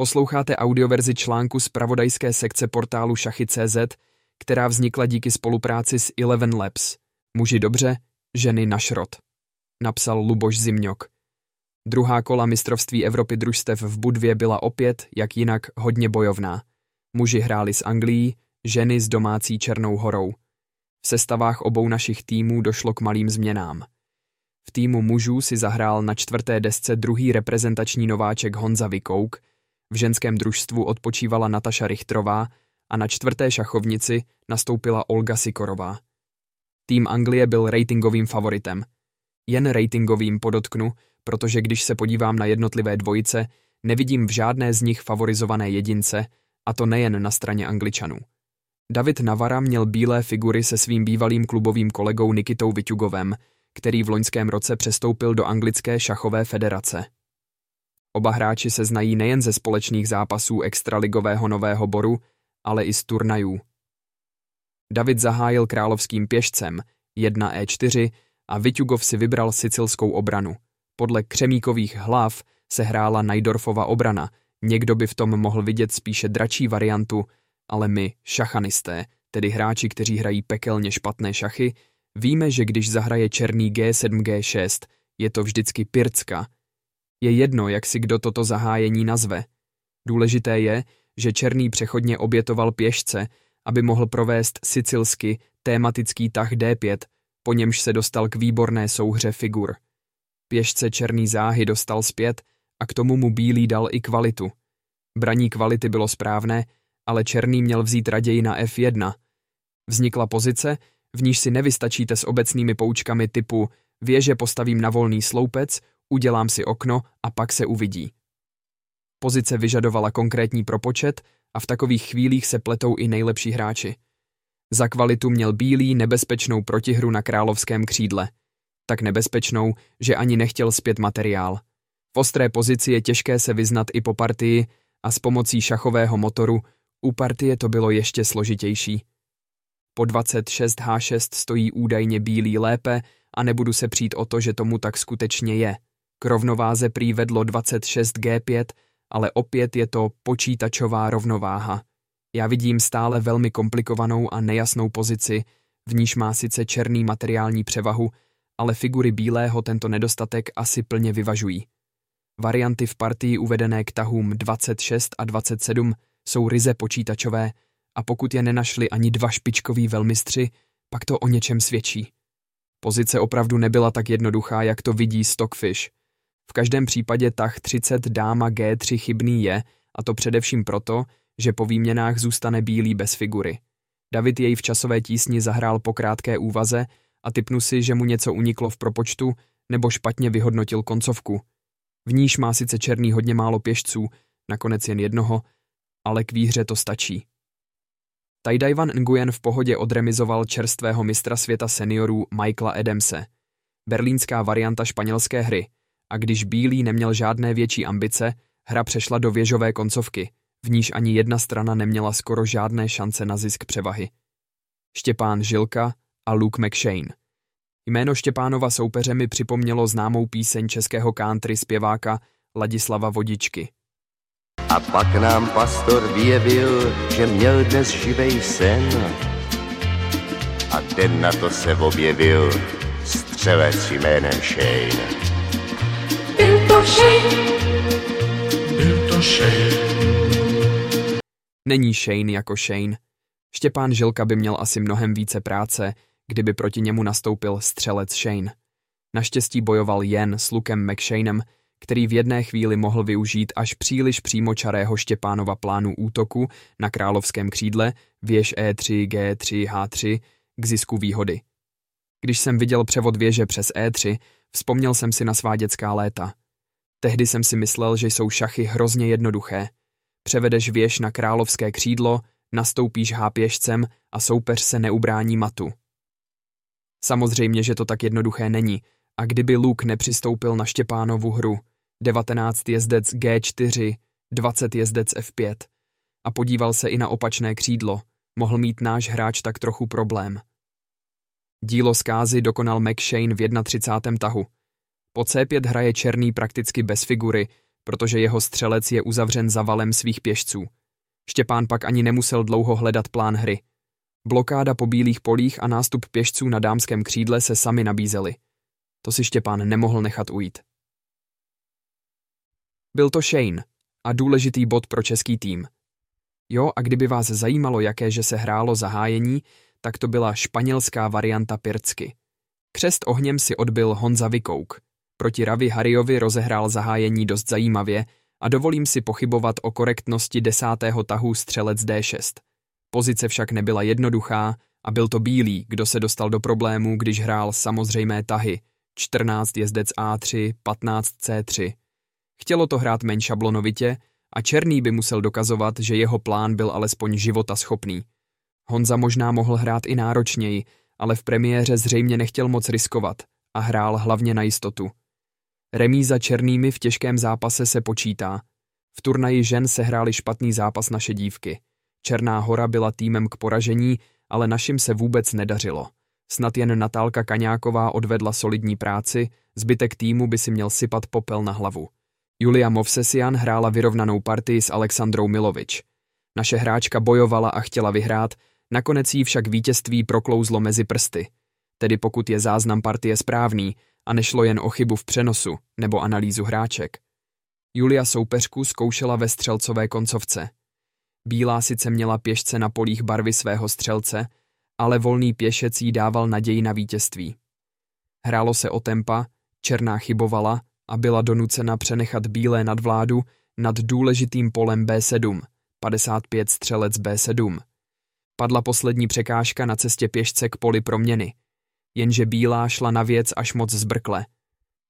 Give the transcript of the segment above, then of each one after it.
Posloucháte audioverzi článku z pravodajské sekce portálu Šachy.cz, která vznikla díky spolupráci s Eleven Labs. Muži dobře, ženy na šrot. Napsal Luboš Zimňok. Druhá kola mistrovství Evropy družstev v Budvě byla opět, jak jinak, hodně bojovná. Muži hráli s Anglií, ženy s domácí Černou horou. V sestavách obou našich týmů došlo k malým změnám. V týmu mužů si zahrál na čtvrté desce druhý reprezentační nováček Honza Vikouk, v ženském družstvu odpočívala Nataša Richtrová a na čtvrté šachovnici nastoupila Olga Sikorová. Tým Anglie byl ratingovým favoritem. Jen ratingovým podotknu, protože když se podívám na jednotlivé dvojice, nevidím v žádné z nich favorizované jedince, a to nejen na straně Angličanů. David Navara měl bílé figury se svým bývalým klubovým kolegou Nikitou Vyťugovem, který v loňském roce přestoupil do anglické šachové federace. Oba hráči se znají nejen ze společných zápasů extraligového Nového Boru, ale i z turnajů. David zahájil královským pěšcem 1e4 a Vyťugov si vybral sicilskou obranu. Podle křemíkových hlav se hrála Najdorfova obrana, někdo by v tom mohl vidět spíše dračí variantu, ale my, šachanisté, tedy hráči, kteří hrají pekelně špatné šachy, víme, že když zahraje černý G7, G6, je to vždycky pircka, je jedno, jak si kdo toto zahájení nazve. Důležité je, že Černý přechodně obětoval pěšce, aby mohl provést sicilsky tématický tah D5, po němž se dostal k výborné souhře figur. Pěšce Černý záhy dostal zpět a k tomu mu Bílý dal i kvalitu. Braní kvality bylo správné, ale Černý měl vzít raději na F1. Vznikla pozice, v níž si nevystačíte s obecnými poučkami typu věže postavím na volný sloupec, udělám si okno a pak se uvidí. Pozice vyžadovala konkrétní propočet a v takových chvílích se pletou i nejlepší hráči. Za kvalitu měl bílý nebezpečnou protihru na královském křídle. Tak nebezpečnou, že ani nechtěl zpět materiál. V ostré pozici je těžké se vyznat i po partii a s pomocí šachového motoru u partie to bylo ještě složitější. Po 26 H6 stojí údajně bílý lépe a nebudu se přijít o to, že tomu tak skutečně je. K rovnováze prý vedlo 26G5, ale opět je to počítačová rovnováha. Já vidím stále velmi komplikovanou a nejasnou pozici, v níž má sice černý materiální převahu, ale figury bílého tento nedostatek asi plně vyvažují. Varianty v partii uvedené k tahům 26 a 27 jsou ryze počítačové a pokud je nenašli ani dva špičkoví velmistři, pak to o něčem svědčí. Pozice opravdu nebyla tak jednoduchá, jak to vidí Stockfish – v každém případě tah 30 dáma G3 chybný je, a to především proto, že po výměnách zůstane bílý bez figury. David jej v časové tísni zahrál po krátké úvaze a typnu si, že mu něco uniklo v propočtu nebo špatně vyhodnotil koncovku. V níž má sice černý hodně málo pěšců, nakonec jen jednoho, ale k výhře to stačí. Tajdajvan Nguyen v pohodě odremizoval čerstvého mistra světa seniorů Michaela Adamse. Berlínská varianta španělské hry – a když Bílý neměl žádné větší ambice, hra přešla do věžové koncovky, v níž ani jedna strana neměla skoro žádné šance na zisk převahy. Štěpán Žilka a Luke McShane. Jméno Štěpánova soupeře mi připomnělo známou píseň českého country zpěváka Ladislava Vodičky. A pak nám pastor vyjevil, že měl dnes živej sen. A ten na to se objevil střelec jménem Shane. Není Shane jako Shane. Štěpán Žilka by měl asi mnohem více práce, kdyby proti němu nastoupil střelec Shane. Naštěstí bojoval jen s Lukem McShanem, který v jedné chvíli mohl využít až příliš přímočarého Štěpánova plánu útoku na královském křídle věž E3, G3, H3 k zisku výhody. Když jsem viděl převod věže přes E3, vzpomněl jsem si na svá dětská léta. Tehdy jsem si myslel, že jsou šachy hrozně jednoduché. Převedeš věž na královské křídlo, nastoupíš hápěžcem a soupeř se neubrání matu. Samozřejmě, že to tak jednoduché není, a kdyby Luke nepřistoupil na Štěpánovu hru, 19 jezdec G4, 20 jezdec F5, a podíval se i na opačné křídlo, mohl mít náš hráč tak trochu problém. Dílo zkázy dokonal McShane v 31. tahu – po C5 hraje černý prakticky bez figury, protože jeho střelec je uzavřen za valem svých pěšců. Štěpán pak ani nemusel dlouho hledat plán hry. Blokáda po bílých polích a nástup pěšců na dámském křídle se sami nabízely. To si Štěpán nemohl nechat ujít. Byl to Shane a důležitý bod pro český tým. Jo, a kdyby vás zajímalo, jaké že se hrálo zahájení, tak to byla španělská varianta Pircky. Křest ohněm si odbil Honza Vikouk. Proti Ravi Hariovi rozehrál zahájení dost zajímavě a dovolím si pochybovat o korektnosti desátého tahu střelec D6. Pozice však nebyla jednoduchá a byl to Bílý, kdo se dostal do problémů, když hrál samozřejmé tahy 14 jezdec A3, 15 C3. Chtělo to hrát méně šablonovitě a Černý by musel dokazovat, že jeho plán byl alespoň života schopný. Honza možná mohl hrát i náročněji, ale v premiéře zřejmě nechtěl moc riskovat a hrál hlavně na jistotu. Remíza černými v těžkém zápase se počítá. V turnaji žen se hráli špatný zápas naše dívky. Černá hora byla týmem k poražení, ale našim se vůbec nedařilo. Snad jen Natálka Kaňáková odvedla solidní práci, zbytek týmu by si měl sypat popel na hlavu. Julia Movsesian hrála vyrovnanou partii s Alexandrou Milovič. Naše hráčka bojovala a chtěla vyhrát, nakonec jí však vítězství proklouzlo mezi prsty. Tedy pokud je záznam partie správný a nešlo jen o chybu v přenosu nebo analýzu hráček. Julia soupeřku zkoušela ve střelcové koncovce. Bílá sice měla pěšce na polích barvy svého střelce, ale volný pěšec jí dával naději na vítězství. Hrálo se o tempa, černá chybovala a byla donucena přenechat bílé nadvládu nad důležitým polem B7, 55 střelec B7. Padla poslední překážka na cestě pěšce k poli proměny, jenže bílá šla na věc až moc zbrkle.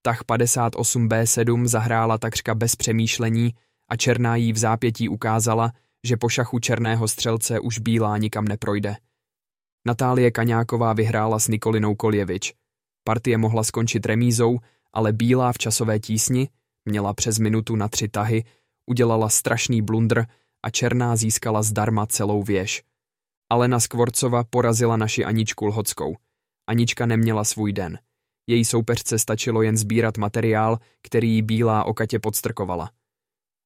Tah 58 B7 zahrála takřka bez přemýšlení a černá jí v zápětí ukázala, že po šachu černého střelce už bílá nikam neprojde. Natálie Kaňáková vyhrála s Nikolinou Koljevič. Partie mohla skončit remízou, ale bílá v časové tísni, měla přes minutu na tři tahy, udělala strašný blundr a černá získala zdarma celou věž. Alena Skvorcova porazila naši Aničku Lhockou. Anička neměla svůj den. Její soupeřce stačilo jen sbírat materiál, který jí bílá okatě podstrkovala.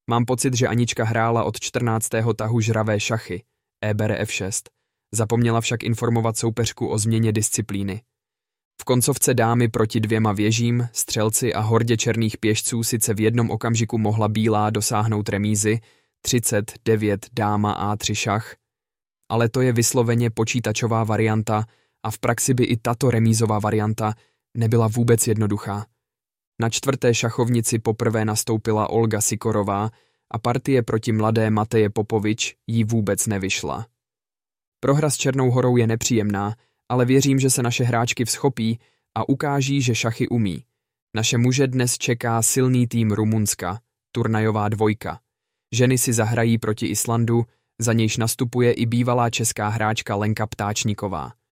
Mám pocit, že Anička hrála od 14. tahu žravé šachy, EBR F6. Zapomněla však informovat soupeřku o změně disciplíny. V koncovce dámy proti dvěma věžím, střelci a hordě černých pěšců sice v jednom okamžiku mohla bílá dosáhnout remízy, 39 dáma A3 šach, ale to je vysloveně počítačová varianta a v praxi by i tato remízová varianta nebyla vůbec jednoduchá. Na čtvrté šachovnici poprvé nastoupila Olga Sikorová a partie proti mladé Mateje Popovič jí vůbec nevyšla. Prohra s Černou horou je nepříjemná, ale věřím, že se naše hráčky vzchopí a ukáží, že šachy umí. Naše muže dnes čeká silný tým Rumunska, turnajová dvojka. Ženy si zahrají proti Islandu, za nějž nastupuje i bývalá česká hráčka Lenka Ptáčníková.